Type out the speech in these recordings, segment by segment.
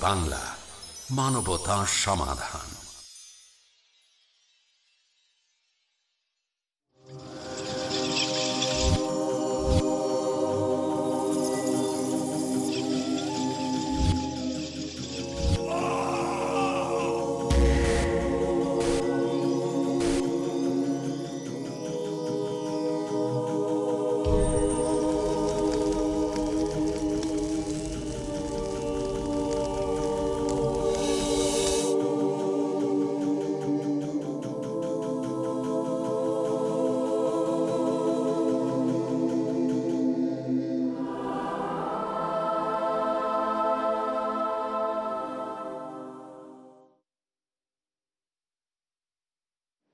বাংলা মানবতা সমাধান।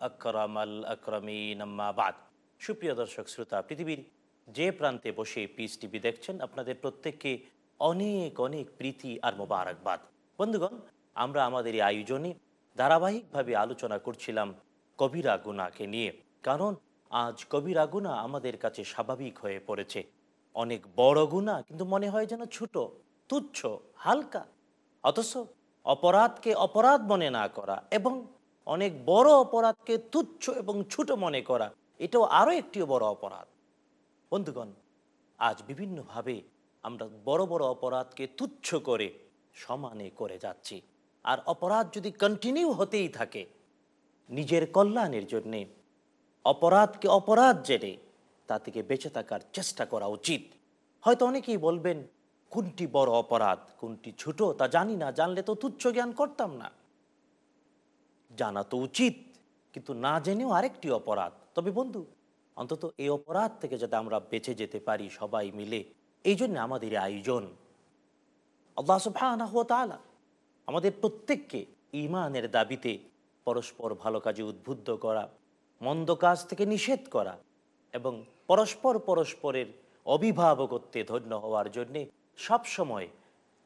আকরামাল সুপ্রিয় দর্শক, শ্রোতা, পৃথিবীর যে প্রান্তে বসে পিস টিভি দেখছেন, আপনাদের প্রত্যেককে অনেক অনেক প্রীতি আর মোবারকবাদ। বন্ধুগণ, আমরা আমাদের এই আয়োজনে ধারাবাহিকভাবে আলোচনা করছিলাম কবিরা গুনাকে নিয়ে। কারণ, আজ কবিরা গুণা আমাদের কাছে স্বাভাবিক হয়ে পড়েছে। অনেক বড় গুণা কিন্তু মনে হয় যেন ছোট, তুচ্ছ, হালকা। অথচ অপরাধকে অপরাধ মনে না করা এবং অনেক বড় অপরাধকে তুচ্ছ এবং ছোট মনে করা, এটাও আরও একটি বড় অপরাধ। বন্ধুগণ, আজ বিভিন্নভাবে আমরা বড় বড় অপরাধকে তুচ্ছ করে সমানে করে যাচ্ছি। আর অপরাধ যদি কন্টিনিউ হতেই থাকে, নিজের কল্যাণের জন্যে, অপরাধকে অপরাধ জেনে তা থেকে বেঁচে থাকার চেষ্টা করা উচিত। হয়তো অনেকেই বলবেন, কোনটি বড় অপরাধ, কোনটি ছোট তা জানি না, জানলে তো তুচ্ছ জ্ঞান করতাম না। জানা তো উচিত, কিন্তু না জেনেও আরেকটি অপরাধ। তবে বন্ধু, অন্তত এই অপরাধ থেকে যাতে আমরা বেঁচে যেতে পারি সবাই মিলে, এই জন্য আমাদের আয়োজন। আল্লাহ ওয়া আমাদের প্রত্যেককে ইমানের দাবিতে পরস্পর ভালো কাজে উদ্বুদ্ধ করা, মন্দ কাজ থেকে নিষেধ করা এবং পরস্পর পরস্পরের অভিভাবকত্বে ধন্য হওয়ার জন্যে সবসময়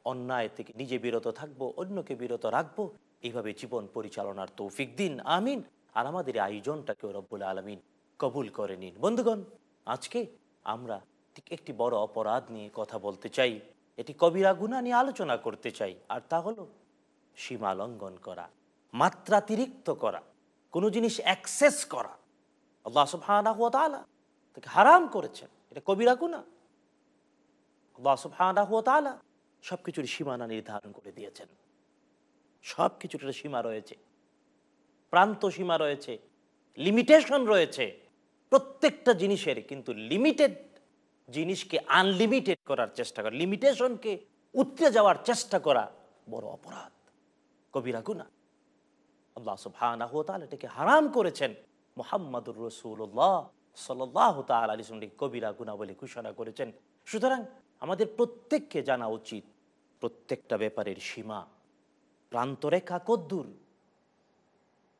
অন্যায় থেকে নিজে বিরত থাকব, অন্যকে বিরত রাখব এইভাবে জীবন পরিচালনার তৌফিক দিন, আমিন। আর আমাদের আয়োজনটাকে রব্বুল আলমিন কবুল করে নিন। বন্ধুগণ, আজকে আমরা ঠিক একটি বড় অপরাধ নিয়ে কথা বলতে চাই। এটি কবিরা গুণা নিয়ে আলোচনা করতে চাই। আর তা হলো সীমা লঙ্ঘন করা, মাত্রাতিরিক্ত করা, কোনো জিনিস অ্যাক্সেস করা। আল্লাহ সুবহানাহু ওয়া তাআলা তাকে হারাম করেছেন। এটা কবিরা গুণা আল্লাহ সুবহানাহু ওয়া তাআলা সব কিছুর সীমানা নির্ধারণ করে দিয়েছেন। সব কিছুর একটা সীমা রয়েছে। প্রান্ত সীমা রয়েছে লিমিটেশন রয়েছে। প্রত্যেকটা জিনিসের কিন্তু লিমিটেড জিনিসকে আনলিমিটেড করার চেষ্টা করা লিমিটেশনকে উতরে যাওয়ার চেষ্টা করা বড় অপরাধ। কবিরা গুণা আল্লাহ সুবহানাহু এটাকে হারাম করেছেন। মুহাম্মাদুর রাসূলুল্লাহ সাল্লাল্লাহু তাআলা আলাইহি ওয়াসাল্লাম কবিরা বলে ঘোষণা করেছেন। সুতরাং আমাদের প্রত্যেককে জানা উচিত, প্রত্যেকটা ব্যাপারের সীমা। প্রান্তরেখা কদ্দূর?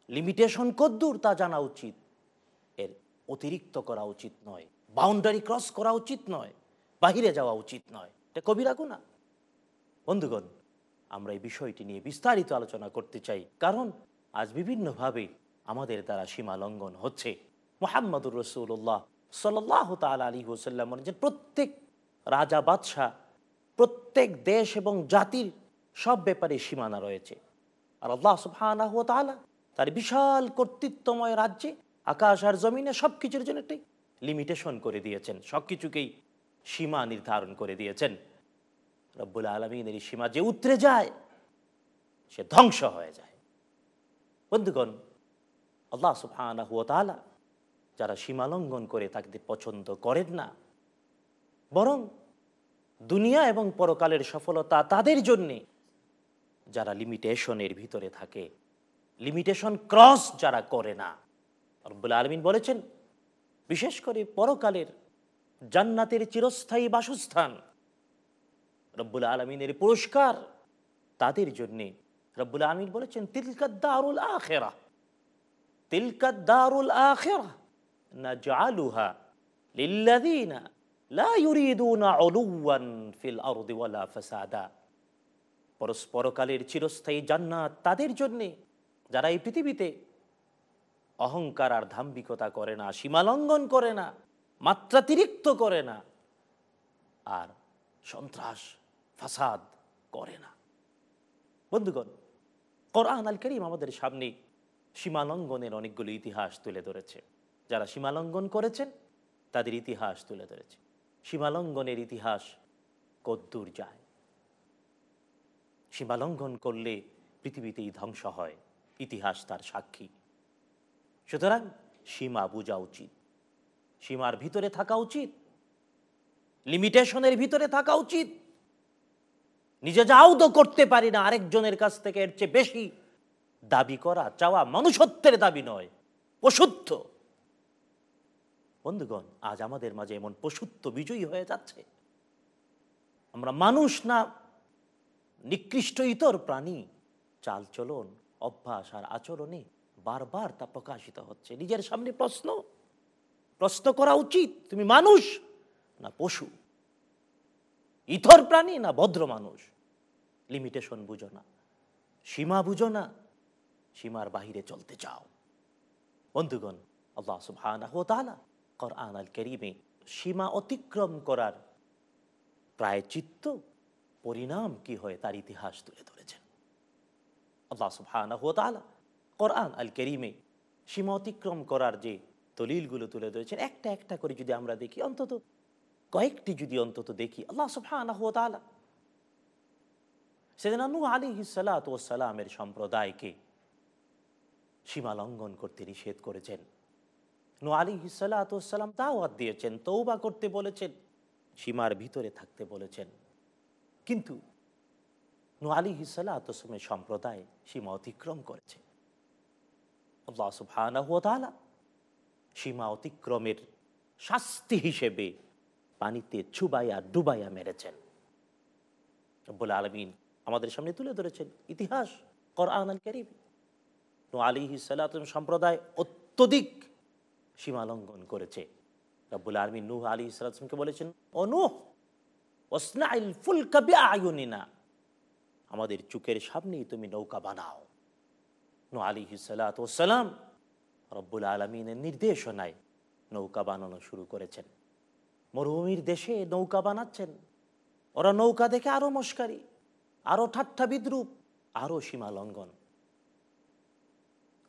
লিমিটেশন কদ্দূর তা জানা উচিত। এর অতিরিক্ত করা উচিত নয়। বাউন্ডারি ক্রস করা উচিত নয়। বাহিরে যাওয়া উচিত নয়। এটা কবিরা গুণা। বন্ধুগণ, আমরা এই বিষয়টি নিয়ে বিস্তারিত আলোচনা করতে চাই। কারণ আজ বিভিন্নভাবে আমাদের দ্বারা সীমা লঙ্ঘন হচ্ছে। মোহাম্মদুর রসুল্লাহ সাল্লাহ তাল আলী হোসাল্লাম যে প্রত্যেক রাজা, বাদশাহ, প্রত্যেক দেশ এবং জাতির সব ব্যাপারে সীমানা রয়েছে। আর আল্লাহ সুবহানাহু ওয়া তাআলা তার বিশাল কর্তৃত্বময় রাজ্যে, আকাশ আর জমিনে সব কিছুর জন্য একটি লিমিটেশন করে দিয়েছেন। সব কিছুকেই সীমা নির্ধারণ করে দিয়েছেন। রব্বুল আলমিনের এই সীমা যে উতরে যায়, সে ধ্বংস হয়ে যায়। বন্ধুগণ, আল্লাহ সুবহানাহু ওয়া তাআলা যারা সীমা লঙ্ঘন করে তাকে পছন্দ করেন না, বরং দুনিয়া এবং পরকালের সফলতা তাদের জন্যে যারা লিমিটেশনের ভিতরে থাকে। লিমিটেশন ক্রস যারা করে না। রব্বুল আলমিন বলেছেন, বিশেষ করে পরকালের জান্নাতের চিরস্থায়ী বাসস্থান, রব্বুল আলমিনের পুরস্কার, তাদের জন্যে রব্বুল আমির বলেছেন তিলকাদ্দারুল আখেরা তিলকাদ্দারুল আখেরা না জালুহা লিল্লাযীনা লা ইউরিদুনা উলুওয়ান ফিল আরদি ওয়ালা ফাসাদা। পরস্পরকালের চিরস্থায়ী জান্নাত তাদের জন্যে। যারা এই পৃথিবীতে অহংকার আর ধাম্বিকতা করে না, সীমালঙ্ঘন করে না, মাত্রাতিরিক্ত করে না, আর সন্ত্রাস, ফাসাদ করে না। বন্ধুগণ, কোরআন আল করিম আমাদের সামনে সীমালঙ্ঘনের অনেকগুলো ইতিহাস তুলে ধরেছে। যারা সীমালঙ্ঘন করেছেন, তাদের ইতিহাস তুলে ধরেছে। সীমালঙ্ঘনের ইতিহাস কদ্দূর যায়। সীমালঙ্ঘন করলে পৃথিবীতেই ধ্বংস হয়, ইতিহাস তার সাক্ষী। সুতরাং সীমা বোঝা উচিত। সীমার ভিতরে থাকা উচিত। লিমিটেশনের ভিতরে থাকা উচিত। নিজে যাও তো করতে পারি না, আরেকজনের কাছ থেকে এর চেয়ে বেশি দাবি করা, চাওয়া মনুষ্যত্বের দাবি নয়, পশুত্ব। বন্ধুগণ, আজ আমাদের মাঝে এমন পশুত্ব বিজয়ী হয়ে যাচ্ছে। আমরা মানুষ না নিকৃষ্ট ইতর প্রাণী। চালচলন অভ্যাস আর আচরণে বারবার তা প্রকাশিত হচ্ছে। নিজের সামনে প্রশ্ন। প্রশ্ন করা উচিত। তুমি মানুষ না পশু? ইতর প্রাণী না ভদ্র মানুষ? লিমিটেশন বুঝো না। সীমা বুঝো না। সীমার বাহিরে চলতে চাও। বন্ধুগণ, আল্লাহ সুবহানাহু ওয়া তাআলা সীমা অতিক্রম করার প্রায় চিত্ত পরিণাম কি হয় তার ইতিহাস তুলে ধরেছেন? আল্লাহ সুবহানাহু কোরআন আল কারীমে সীমা অতিক্রম করার যে দলিলগুলো তুলে ধরেছেন, একটা একটা করে যদি আমরা দেখি, অন্তত কয়েকটি যদি অন্তত দেখি, আল্লাহ সুবহানাহু সেদিন নূহ আলাইহিস সালাতু সালামের সম্প্রদায়কে সীমা লঙ্ঘন করতে নিষেধ করেছেন। নু আলী হিসালাতাম দাওয়াত দিয়েছেন তৌবা করতে বলেছেন, সীমার ভিতরে থাকতে বলেছেন। কিন্তু নু আলী হিসালাতমের সম্প্রদায় সীমা অতিক্রম করেছে। সীমা অতিক্রমের শাস্তি হিসেবে পানিতে ছুবাইয়া ডুবাইয়া মেরেছেন। রব্বুল আলমিন আমাদের সামনে তুলে ধরেছেন ইতিহাস, কোরআন আল কারীম। আলী সালাতম সম্প্রদায় অত্যধিক সীমালঙ্ঘন করেছে। রব্বুল আলমী নূহ আলী সালামকে বলেছেন, ও নুহ আমাদের চুকের সামনেই তুমি নৌকা বানাও। নু আলী সালাতাম রব্বুল আলমিনের নির্দেশনায় নৌকা বানানো শুরু করেছেন। মরুভূমির দেশে নৌকা বানাচ্ছেন। ওরা নৌকা দেখে আরও মস্কারি, আরও ঠাট্টা বিদ্রুপ, আরও সীমা লঙ্ঘন।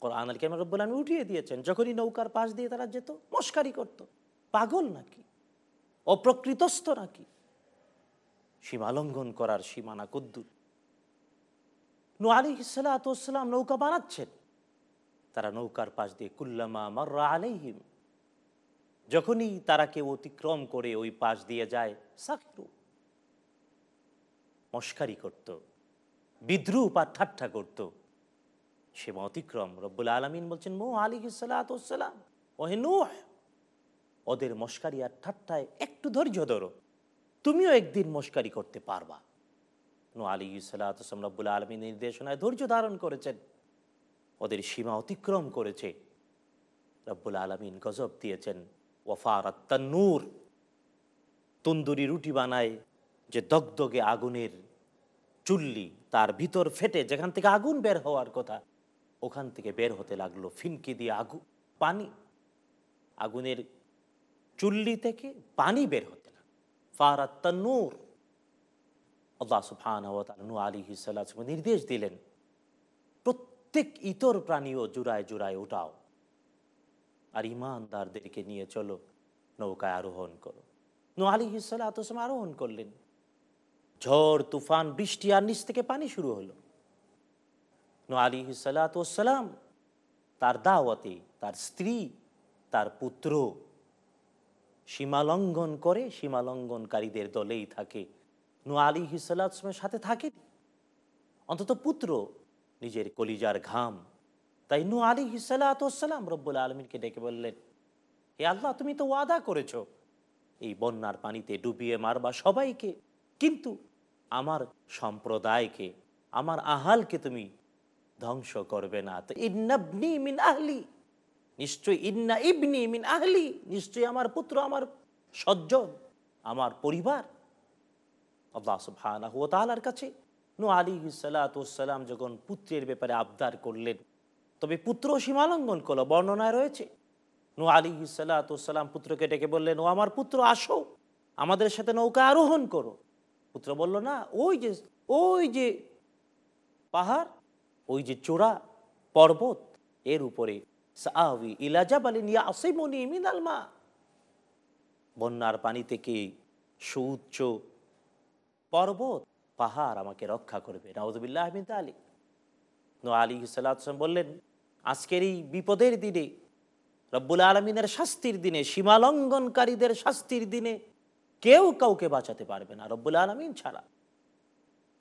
কোরআন আল কেমন রব্বুল আলমী উঠিয়ে দিয়েছেন, যখনই নৌকার পাশ দিয়ে তারা যেত, মস্কারি করত। পাগল নাকি? অপ্রকৃতস্থ নাকি? সীমালঙ্ঘন করার সীমানা কদ্দুর নু আলী ইসালাতাম নৌকা বানাচ্ছেন। তারা নৌকার পাশ দিয়ে কুল্লামা মাররা আলাইহিম। যখনই তারা কেউ অতিক্রম করে ওই পাশ দিয়ে যায়, সাকরু। মস্কারি করত, বিদ্রুপ আর ঠাট্টা করত। সীমা অতিক্রম, রব্বুল আলমিন বলছেন মো আলী সালাম ওহে নুহ, ওদের মস্কারি আর ঠাট্টায় একটু ধৈর্য ধরো। তুমিও একদিন মস্কারি করতে পারবা। নু আলী রব্বুল আলমী নির্দেশনায় ধৈর্য ধারণ করেছেন। ওদের সীমা অতিক্রম করেছে। রব্বুল আলমিন গজব দিয়েছেন। ওয়াফার নূর তন্দুরি রুটি বানায় যে দগদগে আগুনের চুল্লি তার ভিতর ফেটে যেখান থেকে আগুন বের হওয়ার কথা, ওখান থেকে বের হতে লাগল ফিনকি দিয়ে আগু, পানি। আগুনের চুল্লি থেকে পানি বের হতে লাগল। ফারাত আল্লাহ সুফান আলী হিসাল্লাহ নির্দেশ দিলেন, প্রত্যেক ইতর প্রাণীও জুড়ায় জুড়ায় উঠাও আর ইমানদারদেরকে নিয়ে চলো, নৌকায় আরোহণ করো। নু আলী হিসাল্লাহ আরোহণ করলেন। ঝড়, তুফান, বৃষ্টি আর নিচ থেকে পানি শুরু হলো। নু আলী সালাতাম তার দাওয়াতে তার স্ত্রী, তার পুত্র সীমালঙ্ঘন করে সীমালঙ্ঘনকারীদের দলেই থাকে। নু আলী হিসালামের সাথে থাকে। অন্তত পুত্র নিজের কলিজার ঘাম। তাই নু আলী হিসালাতাম রব্বুল আলমিনকে ডেকে বললেন, হে আল্লাহ, তুমি তো ওয়াদা করেছ। এই বন্যার পানিতে ডুবিয়ে মারবা সবাইকে। কিন্তু আমার সম্প্রদায়কে, আমার আহালকে তুমি ধ্বংস করবে না। তো ইন্নাবনি মিন আহলি নিশ্চয়ই ইন্না ইবনি মিন আহলি নিশ্চয়ই আমার পুত্র, আমার সজ্জন, আমার পরিবার। আল্লাহ কাছে নু আলী সালাম যখন পুত্রের ব্যাপারে আবদার করলেন, তবে পুত্র সীমালঙ্ঘন করল, বর্ণনায় রয়েছে, নু আলী সালাম পুত্রকে ডেকে বললেন, ও আমার পুত্র, আসো, আমাদের সাথে নৌকা আরোহণ করো। পুত্র বলল, না, ওই যে ওই যে পাহাড়, ওই যে চূড়া পর্বত, এর উপরে বন্যার পানি থেকে সুউচ্চ পর্বত, পাহাড় আমাকে রক্ষা করবে। নাউজুবিল্লাহ আহমিদ আলী আলী সাল্লাম বললেন, আজকের এই বিপদের দিনে, রব্বুল আলমিনের শাস্তির দিনে, সীমালঙ্ঘনকারীদের শাস্তির দিনে কেউ কাউকে বাঁচাতে পারবে না, রব্বুল আলমিন ছাড়া।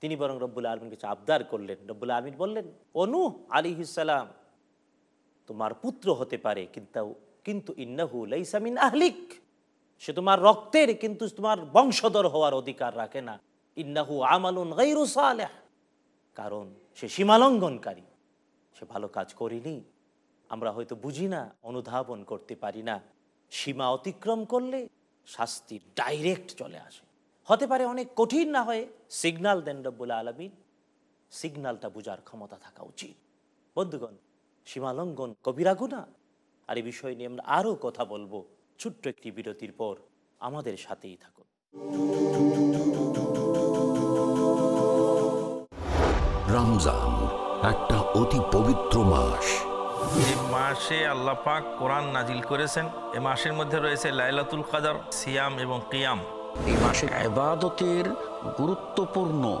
তিনি বরং রব্বুল আলমিন কিছু আবদার করলেন। রব্বুল আলমিন বললেন অনু আলী ইসালাম তোমার পুত্র হতে পারে, কিন্তু কিন্তু ইন্নাহু লাইসামিন আহলিক। সে তোমার রক্তের, কিন্তু তোমার বংশধর হওয়ার অধিকার রাখে না। ইন্নাহু আমালুন গাইরু সালেহ। কারণ সে সীমালঙ্ঘনকারী। সে ভালো কাজ করিনি। আমরা হয়তো বুঝি না, অনুধাবন করতে পারি না। সীমা অতিক্রম করলে শাস্তি ডাইরেক্ট চলে আসে। হতে পারে অনেক কঠিন না হয়ে সিগনাল দেন রব্বুল আলমিন। সিগনালটা বোঝার ক্ষমতা থাকা উচিত। বন্ধুগণ সীমালঙ্ঘন কবিরা গুণা। আর এই বিষয় নিয়ে আমরা আরও কথা বলব ছোট্ট একটি বিরতির পর। আমাদের সাথেই থাকুন। রমজান একটা অতি পবিত্র মাস। এই মাসে আল্লাহ পাক কোরআন নাজিল করেছেন। এ মাসের মধ্যে রয়েছে লাইলাতুল কাদার সিয়াম এবং কিয়াম। এই মাসে আবাদতের গুরুত্বপূর্ণ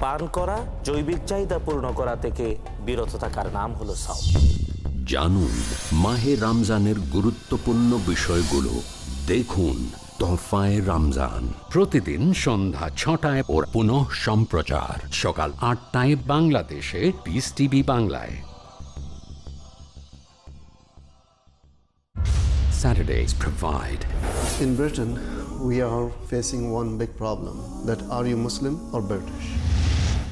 পান করা জৈবিক চাহিদা পূর্ণ করা থেকে বিরত থাকার নাম হলো সাও জানুন মাহে রমজানের গুরুত্বপূর্ণ বিষয়গুলো। দেখুন তোহফায় রমজান। প্রতিদিন সন্ধ্যা ছটায় ওর পুনঃ সম্প্রচার। সকাল আটটায় বাংলাদেশে পিস টিভি বাংলায়। Saturdays provide In Britain, we are facing one big problem that are you Muslim or British?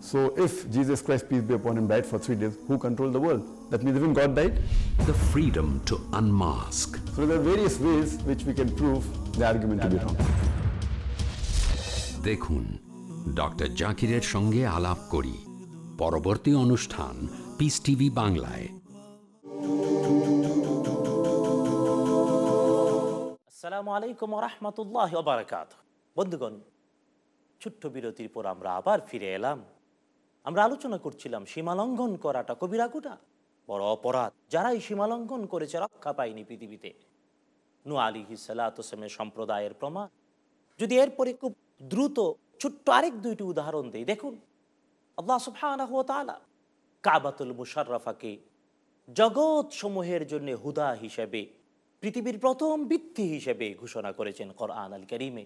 so if Jesus Christ, peace be upon him, died for three days, who controlled the world? That means even God died? the freedom to unmask So there are various ways which we can prove the argument to be wrong. দেখুন doctor জাকিরের সঙ্গে আলাপ করি পরবর্তী অনুষ্ঠান piece TV বাংলায় আসসালামু আলাইকুম রহমতুল্লাহ বারাকাত বন্ধুগণ ছোট্ট বিরতির পর আমরা আবার ফিরে এলাম আমরা আলোচনা করছিলাম সীমালঙ্ঘন করাটা কবিরা গুণা বড় অপরাধ। যারা এই সীমালঙ্ঘন করেছে রক্ষা পায়নি পৃথিবীতে। নু আলী সালাতসেমের সম্প্রদায়ের প্রমাণ। যদি এরপরে খুব দ্রুত ছোট্ট আরেক দুইটি উদাহরণ দেই, দেখুন। কাবাতুল মুশাররাফাকে জগৎ সমূহের জন্য হুদা হিসেবে, পৃথিবীর প্রথম ভিত্তি হিসেবে ঘোষণা করেছেন কোরআন আল করিমে।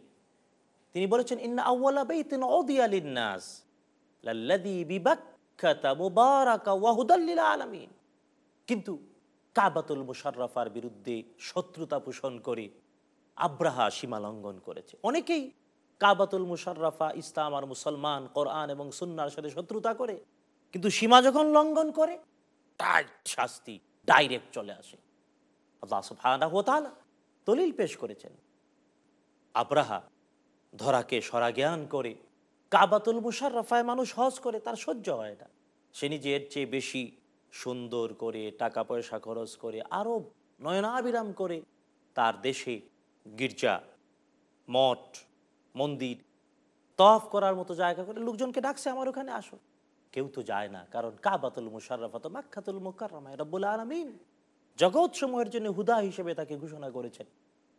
তিনি বলেছেন, ইন্না আউয়ালা বাইতিন উদিয়া লিন-নাস। কিন্তু কাবাতুল মুশাররাফার বিরুদ্ধে শত্রুতা পোষণ করে আব্রাহা সীমা লঙ্ঘন করেছে। অনেকেই কাবাতুল মুশাররাফা, ইসলাম আর মুসলমান, কোরআন এবং সুন্নার সাথে শত্রুতা করে। কিন্তু সীমা যখন লঙ্ঘন করে, তার শাস্তি ডাইরেক্ট চলে আসে। দলিল পেশ করেছেন। আব্রাহা ধরাকে সরা জ্ঞান করে কাবাতুল মুশাররাফায় মানুষ হজ করে, তার সহ্য হয় না। সে নিজের চেয়ে বেশি সুন্দর করে, টাকা পয়সা খরচ করে, আরও নয়নাবিরাম করে, তার দেশে গির্জা, মঠ, মন্দির তফ করার মতো জায়গা করে লোকজনকে ডাকছে, আমার ওখানে আসো। কেউ তো যায় না, কারণ কাবাতুল মুশারফাত মাক্ষাতুল মুকাররমায় রব্বুল আলমিন। জগৎ সমূহের জন্য হুদা হিসেবে তাকে ঘোষণা করেছেন।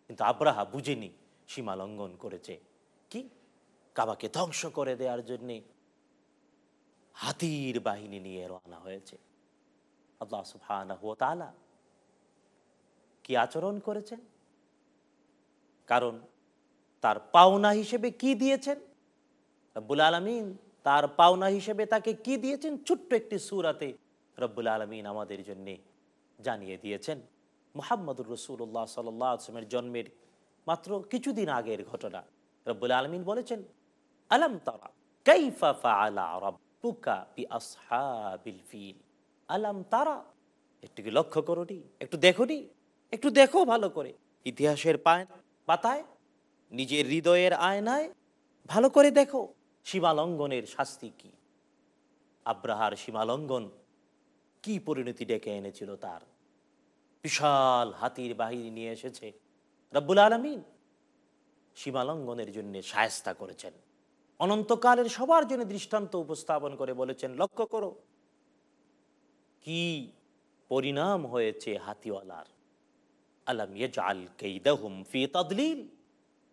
কিন্তু আব্রাহা বুঝেনি, সীমা লঙ্ঘন করেছে। কি কাবাকে ধ্বংস করে দেওয়ার জন্যে হাতির বাহিনী নিয়ে রওনা হয়েছে। আল্লাহ কি আচরণ করেছেন? কারণ তার পাওনা হিসেবে কি দিয়েছেন? রব্বুল আলমিন তার পাওনা হিসেবে তাকে কি দিয়েছেন? ছোট্ট একটি সুরাতে রব্বুল আলমিন আমাদের জন্য জানিয়ে দিয়েছেন। মোহাম্মদুর রসুল্লাহ সাল্লামের জন্মের মাত্র কিছুদিন আগের ঘটনা। রব্বুল আলমিন বলেছেন আলম তারা ফিল তারা একটু কি লক্ষ্য করোনি, একটু দেখোনি, একটু দেখো ভালো করে। ইতিহাসের পাতায়, নিজের হৃদয়ের আয়নায় ভালো করে দেখো, সীমালঙ্ঘনের শাস্তি কি? আব্রাহার সীমালঙ্ঘন কি পরিণতি ডেকে এনেছিল তার? বিশাল হাতির বাহিনী নিয়ে এসেছে। রব্বুল আলমিন সীমালঙ্ঘনের জন্য সায়স্তা করেছেন। অনন্তকালের সবার জন্য দৃষ্টান্ত উপস্থাপন করে বলেছেন, লক্ষ্য করো কি পরিণাম হয়েছে হাতিওয়ালার। আলম ইয়াজআল কাইদাহুম ফি তাদলিল।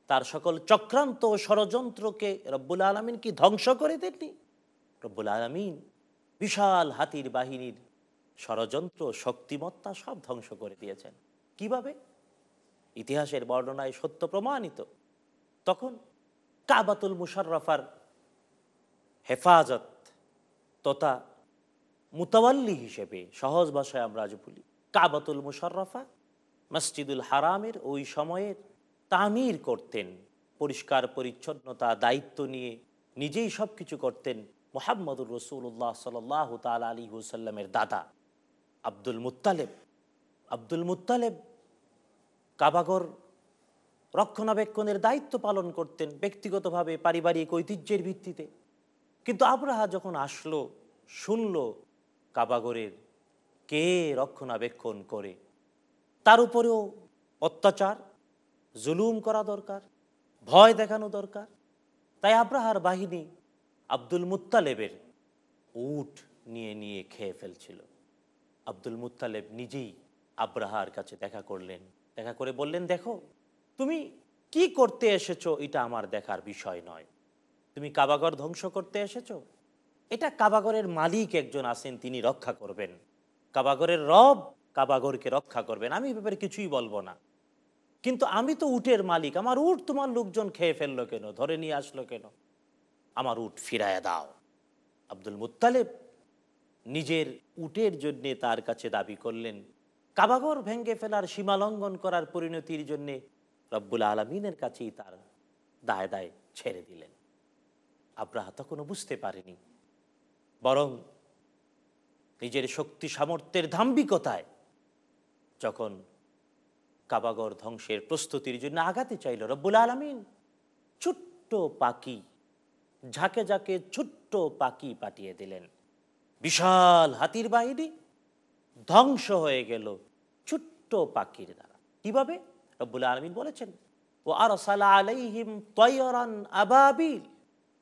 তার সকল চক্রান্ত ষড়যন্ত্রকে রব্বুল আলমিন কি ধ্বংস করে দেননি? রব্বুল আলমিন বিশাল হাতির বাহিনীর ষড়যন্ত্র, শক্তিমত্তা সব ধ্বংস করে দিয়েছেন। কীভাবে? ইতিহাসের বর্ণনায় সত্য প্রমাণিত। তখন কাবাতুল মুশাররফার হেফাজত তথা মুতাওয়াল্লি হিসেবে সহজ ভাষায় আমরা আজ বলি। কাবাতুল মুশাররফা মসজিদুল হারামের ওই সময়ের তামির করতেন, পরিষ্কার পরিচ্ছন্নতা, দায়িত্ব নিয়ে নিজেই সব কিছু করতেন মোহাম্মদুর রসুল্লাহ সাল তাল আলী হুসাল্লামের দাদা আব্দুল মুত্তালেব। আব্দুল মুত্তালেব কাবাগর রক্ষণাবেক্ষণের দায়িত্ব পালন করতেন ব্যক্তিগতভাবে, পারিবারিক ঐতিহ্যের ভিত্তিতে। কিন্তু আবরাহা যখন আসলো, শুনল কাবাগরের কে রক্ষণাবেক্ষণ করে। তার উপরেও অত্যাচার, জুলুম করা দরকার, ভয় দেখানো দরকার। তাই আব্রাহার বাহিনী আব্দুল মুত্তালেবের উট নিয়ে নিয়ে খেয়ে ফেলছিল। আব্দুল মুত্তালেব নিজেই আব্রাহার কাছে দেখা করলেন। দেখা করে বললেন, দেখো তুমি কি করতে এসেছ? এটা আমার দেখার বিষয় নয়। তুমি কাবাগর ধ্বংস করতে এসেছ? এটা কাবাগরের মালিক একজন আছেন, তিনি রক্ষা করবেন। কাবাগরের রব কাবাগরকে রক্ষা করবেন। আমি ব্যাপারে কিছুই বলব না। কিন্তু আমি তো উটের মালিক। আমার উট তোমার লোকজন খেয়ে ফেলল কেন? ধরে নিয়ে আসলো কেন? আমার উট ফিরায় দাও। আব্দুল মুত্তালেব নিজের উটের জন্যে তার কাছে দাবি করলেন, কাবাগর ভেঙ্গে ফেলার সীমালঙ্ঘন করার পরিণতির জন্যে রব্বুল আলমিনের কাছেই তার দায় দায় ছেড়ে দিলেন। আব্রাহা তখনও বুঝতে পারেনি। বরং নিজের শক্তি, সামর্থ্যের ধাম্বিকতায় যখন কাবাগর ধ্বংসের প্রস্তুতির জন্য আগাতে চাইল রব্বুল আলমিন, ছোট্ট পাখি, ঝাঁকে ঝাঁকে ছোট্ট পাখি পাঠিয়ে দিলেন। বিশাল হাতির বাহিনী ধ্বংস হয়ে গেল ছোট্ট পাখির দ্বারা। কীভাবে? রব্বুল আলমিন বলেছেন ও আর আলাইহিম তয়রান আবাবিল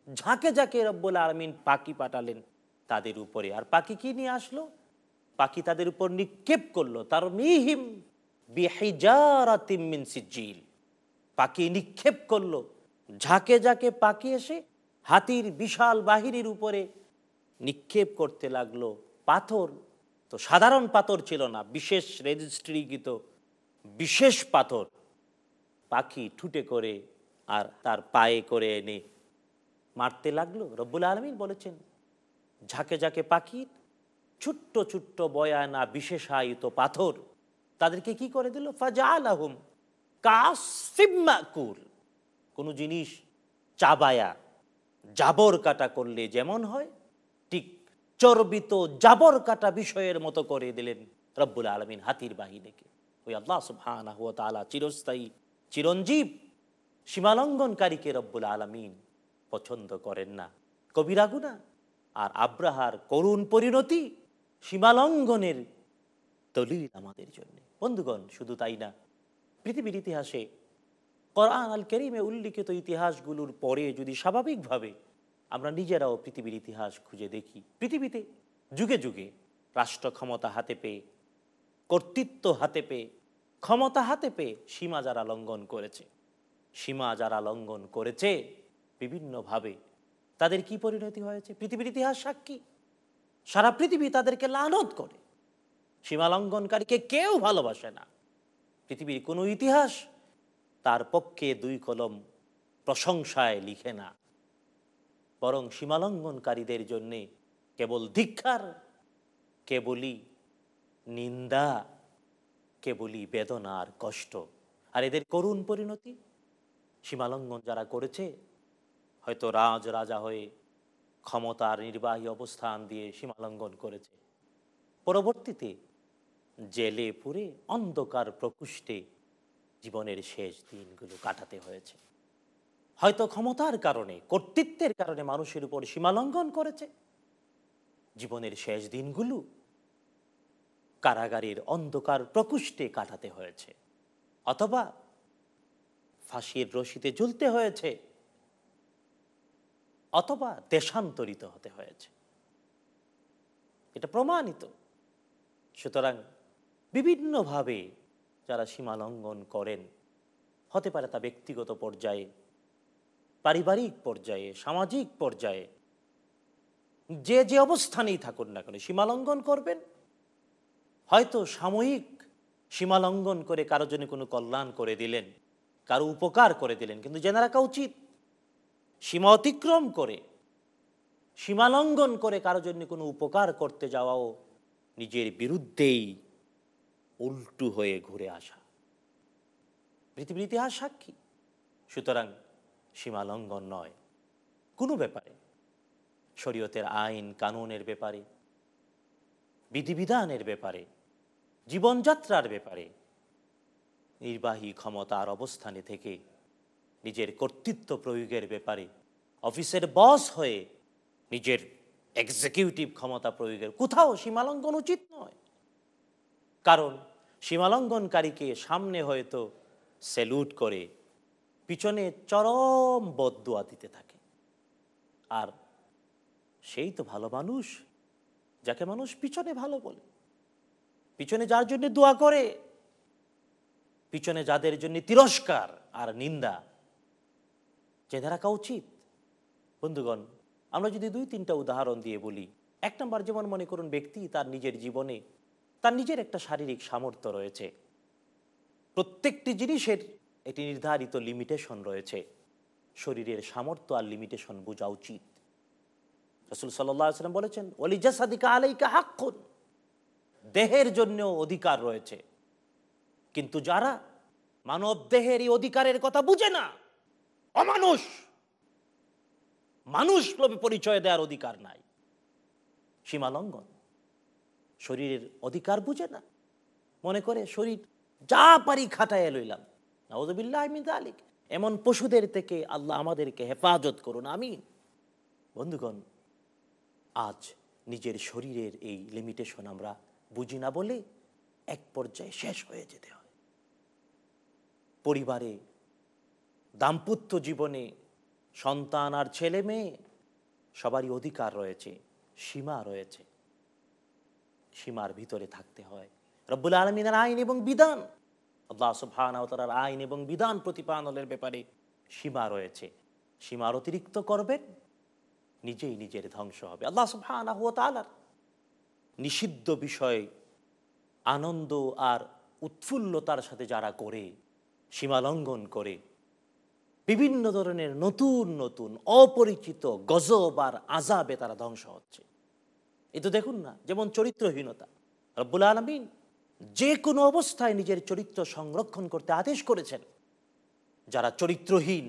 ঝাঁকে ঝাঁকে রব্বুল আলমিন পাখি পাঠালেন তাদের উপরে। আর পাখি কি নিয়ে আসলো? পাখি তাদের উপর নিক্ষেপ করল তার মিহিম সিজিল পাখি নিক্ষেপ করল, ঝাঁকে ঝাঁকে পাখি এসে হাতির বিশাল বাহিনীর উপরে নিক্ষেপ করতে লাগল। পাথর, তো সাধারণ পাথর ছিল না, বিশেষ রেজিস্ট্রিকৃত বিশেষ পাথর পাখি ঠুটে করে আর তার পায়ে করে এনে মারতে লাগল। রব্বুল আলমিন বলেছেন, ঝাঁকে ঝাঁকে পাখির ছোট্ট ছোট্ট বয়ানা বিশেষায়িত পাথর তাদেরকে কি করে দিল? ফাজা আলহম কাসিমাকুল কোনো জিনিস চাবায়া জাবর কাটা করলে যেমন হয়, ঠিক চর্বিত জাবর কাটা বিষয়ের মতো করে দিলেন রব্বুল আলমিন হাতির বাহিনীকে। ওই আল্লাহ সুবহানাহ ওয়া তাআলা চিরস্থায়ী, চিরঞ্জীব, সীমালঙ্ঘনকারীকে রব্বুল আলমিন পছন্দ করেন না। কবিরা গুনা আর আব্রাহার করুণ পরিণতি সীমালঙ্ঘনের দলিল আমাদের জন্য। বন্ধুগণ, শুধু তাই না, পৃথিবীর ইতিহাসে কোরআন আল কেরিমে উল্লিখিত ইতিহাসগুলোর পরে যদি স্বাভাবিকভাবে আমরা নিজেরাও পৃথিবীর ইতিহাস খুঁজে দেখি, পৃথিবীতে যুগে যুগে রাষ্ট্র ক্ষমতা হাতে পেয়ে, কর্তৃত্ব হাতে পেয়ে ক্ষমতা হাতে পেয়ে সীমা যারা লঙ্ঘন করেছে। সীমা যারা লঙ্ঘন করেছে, বিভিন্নভাবে তাদের কি পরিণতি হয়েছে? পৃথিবীর ইতিহাস সাক্ষী। সারা পৃথিবী তাদেরকে লানত করে। সীমা লঙ্ঘনকারীকে কেউ ভালোবাসে না। পৃথিবীর কোনো ইতিহাস তার পক্ষে দুই কলম প্রশংসায় লিখে না। বরং সীমালঙ্ঘনকারীদের জন্যে কেবল ধিক্ষার কেবলই নিন্দা কেবলই বেদনার কষ্ট। আর এদের করুণ পরিণতি? সীমালঙ্ঘন যারা করেছে, হয়তো রাজ রাজা হয়ে ক্ষমতার নির্বাহী অবস্থান দিয়ে সীমালঙ্ঘন করেছে। পরবর্তীতে জেলে পুরে অন্ধকার প্রকুষ্টে জীবনের শেষ দিনগুলো কাটাতে হয়েছে। হয়তো ক্ষমতার কারণে, কর্তৃত্বের কারণে মানুষের উপর সীমালঙ্ঘন করেছে। জীবনের শেষ দিনগুলো কারাগারের অন্ধকার প্রকুষ্টে কাটাতে হয়েছে, অথবা ফাঁসির রশিতে ঝুলতে হয়েছে, অথবা দেশান্তরিত হতে হয়েছে। এটা প্রমাণিত। সুতরাং বিভিন্নভাবে যারা সীমা লঙ্ঘন করেন, হতে পারে তা ব্যক্তিগত পর্যায়ে, পারিবারিক পর্যায়ে, সামাজিক পর্যায়ে, যে যে অবস্থানেই থাকুন না কেন সীমালঙ্ঘন করবেন হয়তো সাময়িক সীমালঙ্ঘন করে কারও জন্য কোনো কল্যাণ করে দিলেন, কারও উপকার করে দিলেন, কিন্তু জেনে রাখা উচিত। সীমা অতিক্রম করে সীমালঙ্ঘন করে কারও জন্য কোনো উপকার করতে যাওয়াও নিজের বিরুদ্ধেই উল্টু হয়ে ঘুরে আসা। পৃথিবীর ইতিহাস সাক্ষী, সুতরাং সীমালঙ্ঘন নয়। কোনো ব্যাপারে, শরীয়তের আইন, কানুনের ব্যাপারে, বিধিবিধানের ব্যাপারে জীবনযাত্রার ব্যাপারে। নির্বাহী ক্ষমতার অবস্থানে থেকে নিজের কর্তৃত্ব প্রয়োগের ব্যাপারে, অফিসের বস হয়ে নিজের এক্সিকিউটিভ ক্ষমতা প্রয়োগের কোথাও সীমালঙ্ঘন উচিত নয়। কারণ সীমালঙ্ঘনকারীকে সামনে হয়তো স্যালুট করে পিছনে চরম বদুয়া দিতে থাকে। আর সেই তো ভালো মানুষ, যাকে মানুষ পিছনে ভালো বলে। পিছনে যার জন্য দোয়া করে, পিছনে যাদের জন্য তিরস্কার আর নিন্দা জেনে রাখা উচিত। বন্ধুগণ, আমরা যদি দুই তিনটা উদাহরণ দিয়ে বলি, এক নম্বর যেমন মনে করুন ব্যক্তি তার নিজের জীবনে তার নিজের একটা শারীরিক সামর্থ্য রয়েছে। প্রত্যেকটি জিনিসের একটি নির্ধারিত লিমিটেশন রয়েছে। শরীরের সামর্থ্য আর লিমিটেশন বোঝা উচিত। রসুল সাল্লাম বলেছেন অলিজাসাদিকা আলাইকা হাক্ষুন দেহের জন্য অধিকার রয়েছে। কিন্তু যারা মানব দেহের এই অধিকারের কথা বুঝে না, অমানুষ, মানুষ লোভে পরিচয় দেওয়ার অধিকার নাই। সীমালঙ্ঘন, শরীরের অধিকার বুঝে না। মনে করে শরীর যা পারি খাটায় লইলাম। আলিক এমন পশুদের থেকে আল্লাহ আমাদেরকে হেফাজত করুন আমি বন্ধুগণ, আজ নিজের শরীরের এই লিমিটেশন আমরা বুঝি না বলে এক পর্যায়ে শেষ হয়ে যেতে হয়। পরিবারে দাম্পত্য জীবনে সন্তান আর ছেলে মেয়ে সবারই অধিকার রয়েছে, সীমা রয়েছে। সীমার ভিতরে থাকতে হয়। রব্বুল আলমিনের আইন এবং বিধান সুবহানার আইন এবং বিধান প্রতিপালনের ব্যাপারে সীমা রয়েছে। সীমার অতিরিক্ত করবেন, নিজেই নিজের ধ্বংস হবে। আল্লাহ সুবহানার নিষিদ্ধ বিষয়, আনন্দ আর উৎফুল্লতার সাথে যারা করে, সীমালঙ্ঘন করে, বিভিন্ন ধরনের নতুন নতুন, অপরিচিত গজব আর আজাবে তারা ধ্বংস হচ্ছে। এ তো দেখুন না, যেমন চরিত্রহীনতা। রব্বুল আলমিন যে কোনো অবস্থায় নিজের চরিত্র সংরক্ষণ করতে আদেশ করেছেন। যারা চরিত্রহীন,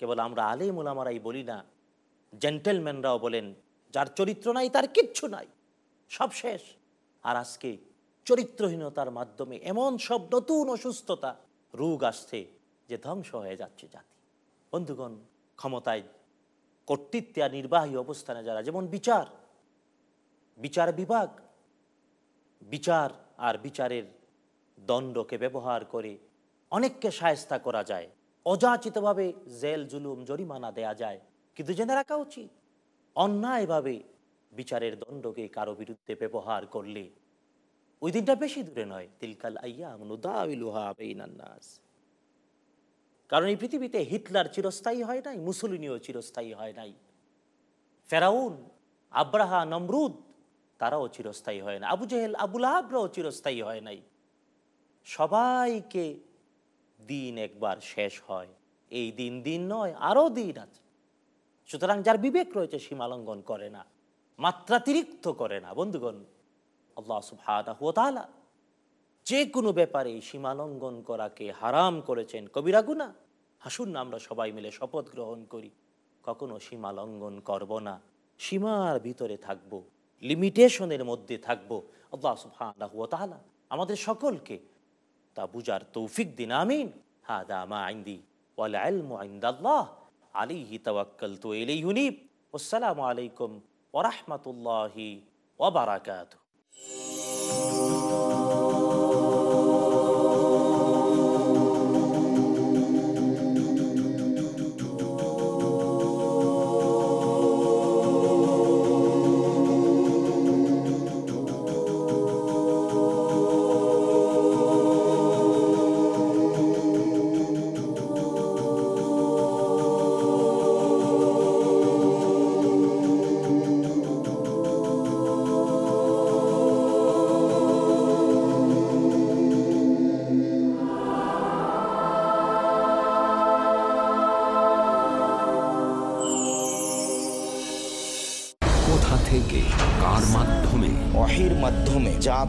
কেবল আমরা আলেম ওলামারাই বলি না, জেন্টেলম্যানরাও বলেন, যার চরিত্র নাই তার কিচ্ছু নাই। সব শেষ। আর আজকে চরিত্রহীনতার মাধ্যমে এমন সব নতুন অসুস্থতা, রোগ আসছে যে ধ্বংস হয়ে যাচ্ছে জাতি। বন্ধুগণ, ক্ষমতায় কর্তৃত্বে আর নির্বাহী অবস্থানে যারা, যেমন বিচার বিচার বিভাগ, বিচার আর বিচারের দণ্ডকে ব্যবহার করে অনেককে সায়স্তা করা যায়। অযাচিতভাবে জেল, জুলুম, জরিমানা দেয়া যায়। কিন্তু জেনে রাখা উচিত, অন্যায়ভাবে বিচারের দণ্ডকে কারও বিরুদ্ধে ব্যবহার করলে ওই দিনটা বেশি দূরে নয়। তিলকাল আইয়াম নাস। কারণ এই পৃথিবীতে হিটলার চিরস্থায়ী হয় নাই মুসলিনীয় চিরস্থায়ী হয় নাই। ফেরাউন আব্রাহা নমরুদ, তারাও চিরস্থায়ী হয় না আবু জেহেল আবুল আহাবরাও চিরস্থায়ী হয় নাই। সবাইকে দিন একবার শেষ হয়। এই দিন দিন নয়, আরও দিন আছে। সুতরাং যার বিবেক রয়েছে সীমালঙ্ঘন করে না। মাত্রাতিরিক্ত করে না, বন্ধুগণ। আল্লাহ সুবহানাহু যে কোনো ব্যাপারে সীমালঙ্ঘন করাকে হারাম করেছেন, কবিরা গুনা হাসুন না আমরা সবাই মিলে শপথ গ্রহণ করি, কখনো সীমা লঙ্ঘন করব না, সীমার ভিতরে থাকব, লিমিটেশনের মধ্যে থাকব, আল্লাহ সুবহানাহু ওয়া তাআলা আমাদের সকলকে তা বুঝার তৌফিক দিন, আমিন। হাদা মা আইন্দি ওয়াল ইলমু ইনদাল্লাহ, আলাইহি তাওয়াক্কালতু ইলাইহি উনীব। আসসালামু আলাইকুম ওয়া রাহমাতুল্লাহি ওয়া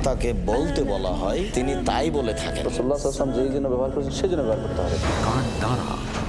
তাকে বলতে বলা হয় তিনি তাই বলে থাকেন। যেই জন্য ব্যবহার করছেন সেই জন্য ব্যবহার করতে হবে। দ্বারা?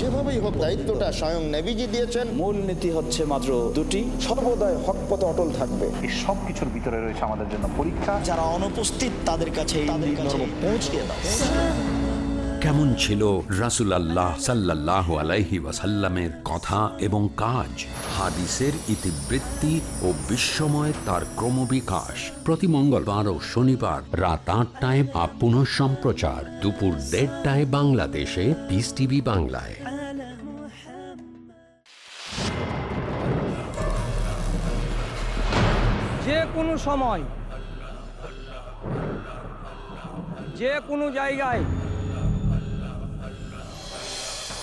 যেভাবেই হোক দায়িত্বটা স্বয়ং নেভিজি দিয়েছেন। মূল নীতি হচ্ছে মাত্র দুটি। সর্বদাই হক পথে অটল থাকবে। এই সব কিছুর ভিতরে রয়েছে আমাদের জন্য পরীক্ষা। যারা অনুপস্থিত তাদের কাছে পৌঁছিয়ে দাও কেমন ছিল রাসুল আল্লাহ সাল্লাহ আলাইহি ওয়াসাল্লামের কথা এবং কাজ? হাদিসের ইতিবৃত্তি ও বিশ্বময় তার ক্রমবিকাশ। প্রতি মঙ্গলবার ও শনিবার রাত আটটায় বা পুনঃ সম্প্রচার। দুপুর দেড়টায় বাংলাদেশে। পিস টিভি বাংলায়। যে কোনো সময় যে কোনো জায়গায়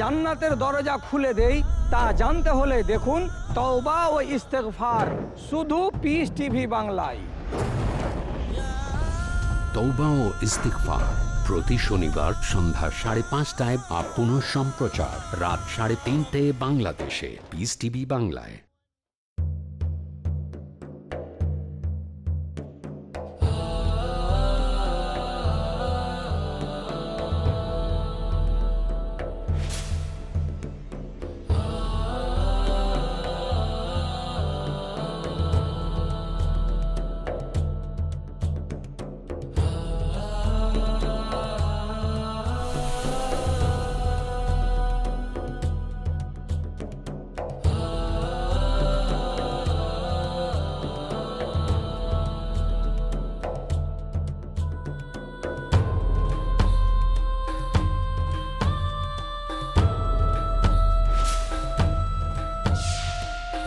জান্নাতের দরজা খুলে দেই, তা জানতে হলে দেখুন তওবা ও ইস্তেগফার, শুধু পিস টিভি বাংলায়। তৌবা ও ইস্তিকফার প্রতি শনিবার সন্ধ্যা সাড়ে পাঁচটায় বা পুনঃ সম্প্রচার রাত সাড়ে তিনটে বাংলাদেশে পিস টিভি বাংলায়।